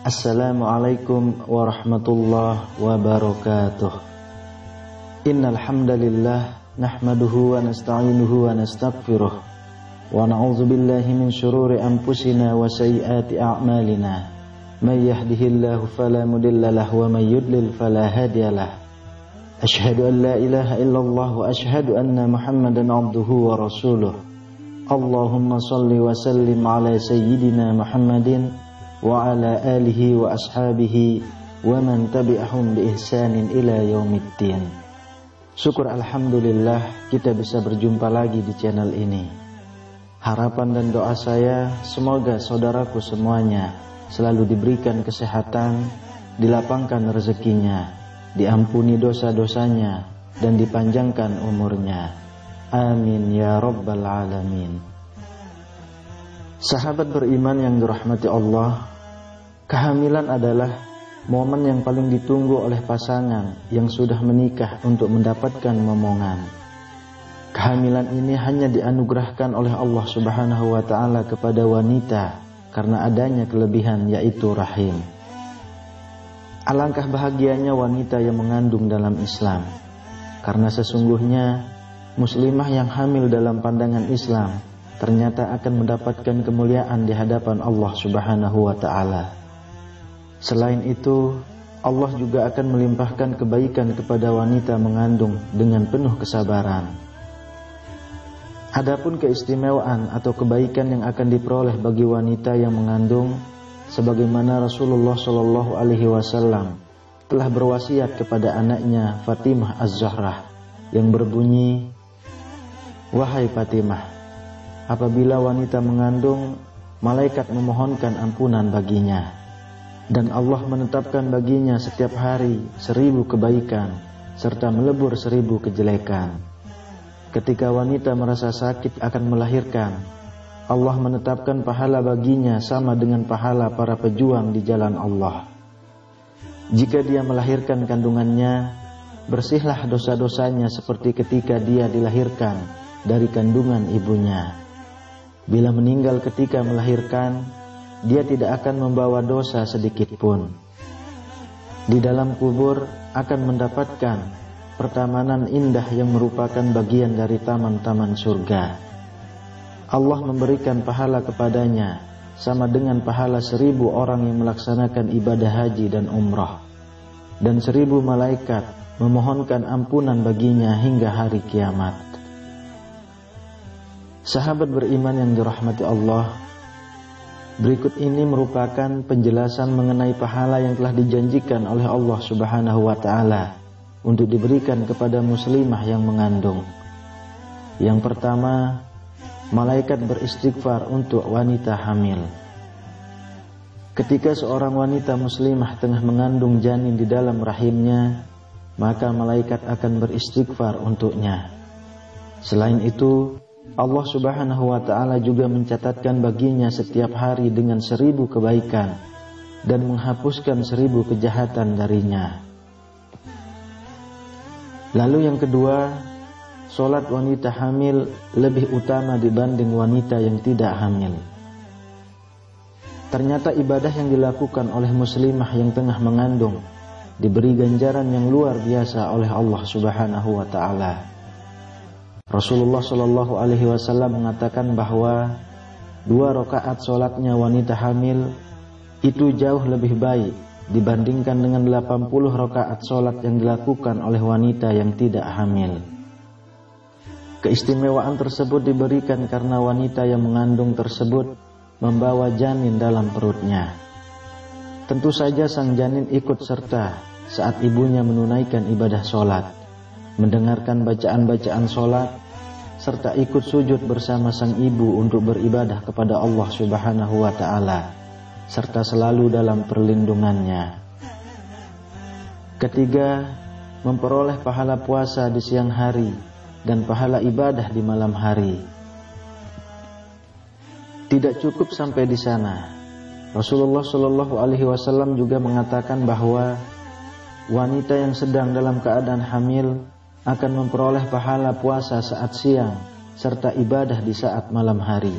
Assalamualaikum warahmatullahi wabarakatuh Innal hamdalillah nahmaduhu wa nasta'inuhu wa nastaghfiruh wa na'udzu billahi min shururi anfusina wa sayyiati a'malina may yahdihillahu fala mudilla lahu wa may yudlil fala hadiyalah Ashhadu an la ilaha illallah wa ashhadu anna Muhammadan abduhu wa rasuluh Allahumma salli wa sallim ala sayyidina Muhammadin wa ashabihi wa man tabi'ahum bi ihsanin ila yaumiddin. Syukur alhamdulillah kita bisa berjumpa lagi di channel ini. Harapan dan doa saya semoga saudaraku semuanya selalu diberikan kesehatan, dilapangkan rezekinya, diampuni dosa-dosanya dan dipanjangkan umurnya. Amin ya rabbal alamin. Sahabat beriman yang dirahmati Allah, kehamilan adalah momen yang paling ditunggu oleh pasangan yang sudah menikah untuk mendapatkan momongan. Kehamilan ini hanya dianugerahkan oleh Allah Subhanahu wa taala kepada wanita karena adanya kelebihan yaitu rahim. Alangkah bahagianya wanita yang mengandung dalam Islam. Karena sesungguhnya muslimah yang hamil dalam pandangan Islam ternyata akan mendapatkan kemuliaan di hadapan Allah Subhanahu wa taala. Selain itu, Allah juga akan melimpahkan kebaikan kepada wanita mengandung dengan penuh kesabaran. Adapun keistimewaan atau kebaikan yang akan diperoleh bagi wanita yang mengandung sebagaimana Rasulullah Shallallahu alaihi wasallam telah berwasiat kepada anaknya Fatimah Az-Zahrah yang berbunyi Wahai Fatimah apabila wanita mengandung malaikat memohonkan ampunan baginya. Dan Allah menetapkan baginya setiap hari seribu kebaikan serta melebur seribu kejelekan. Ketika wanita merasa sakit akan melahirkan Allah menetapkan pahala baginya sama dengan pahala para pejuang di jalan Allah. Jika dia melahirkan kandungannya bersihlah dosa-dosanya seperti ketika dia dilahirkan dari kandungan ibunya. Bila meninggal ketika melahirkan, dia tidak akan membawa dosa sedikit pun. Di dalam kubur akan mendapatkan pertamanan indah yang merupakan bagian dari taman-taman surga. Allah memberikan pahala kepadanya sama dengan pahala seribu orang yang melaksanakan ibadah haji dan umrah. Dan seribu malaikat memohonkan ampunan baginya hingga hari kiamat. Sahabat beriman yang dirahmati Allah, berikut ini merupakan penjelasan mengenai pahala yang telah dijanjikan oleh Allah Subhanahu wa taala untuk diberikan kepada muslimah yang mengandung. Yang pertama, malaikat beristighfar untuk wanita hamil. Ketika seorang wanita muslimah tengah mengandung janin di dalam rahimnya, maka malaikat akan beristighfar untuknya. Selain itu, Allah Subhanahu wa taala juga mencatatkan baginya setiap hari dengan seribu kebaikan dan menghapuskan seribu kejahatan darinya. Lalu yang kedua, solat wanita hamil lebih utama dibanding wanita yang tidak hamil. Ternyata ibadah yang dilakukan oleh muslimah yang tengah mengandung diberi ganjaran yang luar biasa oleh Allah Subhanahu wa taala. Rasulullah Shallallahu alaihi wasallam mengatakan bahwa dua rakaat solatnya wanita hamil itu jauh lebih baik dibandingkan dengan 80 rakaat solat yang dilakukan oleh wanita yang tidak hamil. Keistimewaan tersebut diberikan karena wanita yang mengandung tersebut membawa janin dalam perutnya. Tentu saja sang janin ikut serta saat ibunya menunaikan ibadah solat, mendengarkan bacaan-bacaan solat, serta ikut sujud bersama sang ibu untuk beribadah kepada Allah Subhanahu wa Ta'ala serta selalu dalam perlindungannya. Ketiga, memperoleh pahala puasa di siang hari dan pahala ibadah di malam hari. Tidak cukup sampai di sana. Rasulullah Shallallahu Alaihi Wasallam juga mengatakan bahwa wanita yang sedang dalam keadaan hamil akan memperoleh pahala puasa saat siang serta ibadah di saat malam hari.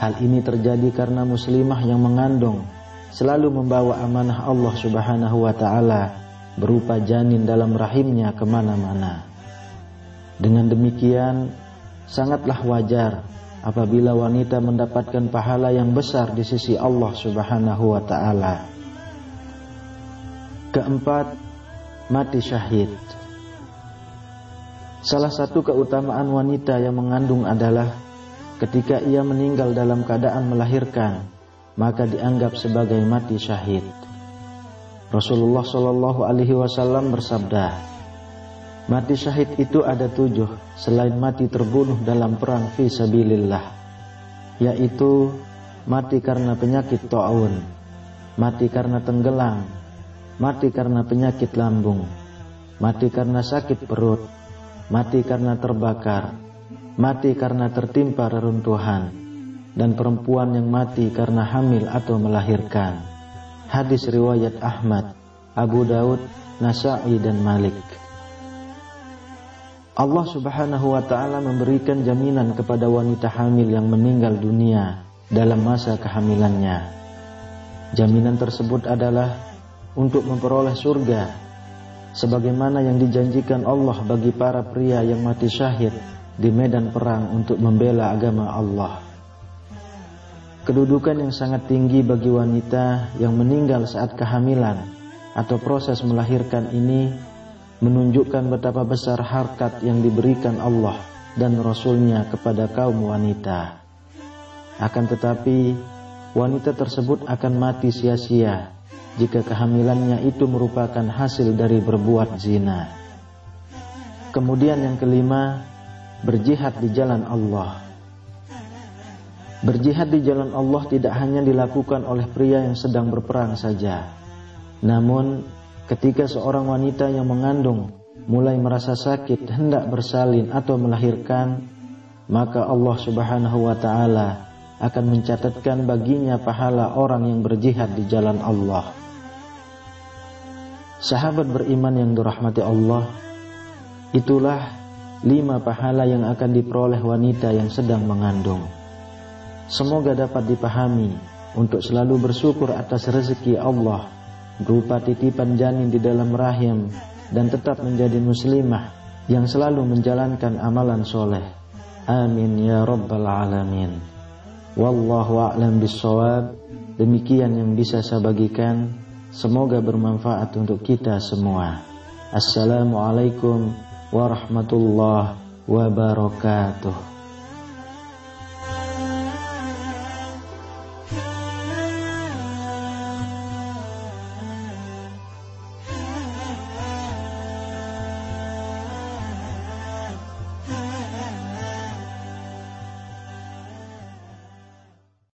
Hal ini terjadi karena muslimah yang mengandung selalu membawa amanah Allah Subhanahu wa taala berupa janin dalam rahimnya ke mana-mana. Dengan demikian, sangatlah wajar apabila wanita mendapatkan pahala yang besar di sisi Allah Subhanahu wa taala. Keempat, mati syahid. Salah satu keutamaan wanita yang mengandung adalah ketika ia meninggal dalam keadaan melahirkan, maka dianggap sebagai mati syahid. Rasulullah Shallallahu Alaihi Wasallam bersabda, Mati syahid itu ada tujuh selain mati terbunuh dalam perang fi sabilillah yaitu mati karena penyakit ta'un, mati karena tenggelam, mati karena penyakit lambung, mati karena sakit perut, mati karena terbakar, mati karena tertimpa reruntuhan, dan perempuan yang mati karena hamil atau melahirkan. Hadis riwayat Ahmad, Abu Daud, Nasa'i dan Malik. Allah Subhanahu wa taala memberikan jaminan kepada wanita hamil yang meninggal dunia dalam masa kehamilannya. Jaminan tersebut adalah untuk memperoleh surga sebagaimana yang dijanjikan Allah bagi para pria yang mati syahid di medan perang untuk membela agama Allah. Kedudukan yang sangat tinggi bagi wanita yang meninggal saat kehamilan atau proses melahirkan ini menunjukkan betapa besar harkat yang diberikan Allah dan Rasulnya kepada kaum wanita. Akan tetapi, wanita tersebut akan mati sia-sia jika kehamilannya itu merupakan hasil dari berbuat zina. Kemudian yang kelima, berjihad di jalan Allah. Berjihad di jalan Allah tidak hanya dilakukan oleh pria yang sedang berperang saja, namun Ketika seorang wanita yang mengandung mulai merasa sakit hendak bersalin atau melahirkan, maka Allah Subhanahu wa taala akan mencatatkan baginya pahala orang yang berjihad di jalan Allah. Sahabat beriman yang dirahmati Allah, itulah lima pahala yang akan diperoleh wanita yang sedang mengandung. Semoga dapat dipahami untuk selalu bersyukur atas rezeki Allah berupa titipan janin di dalam rahim dan tetap menjadi muslimah yang selalu menjalankan amalan soleh. Amin ya rabbal alamin. Wallahu a'lam bissawab. Demikian yang bisa saya bagikan. Semoga bermanfaat untuk kita semua. Assalamualaikum warahmatullahi wabarakatuh.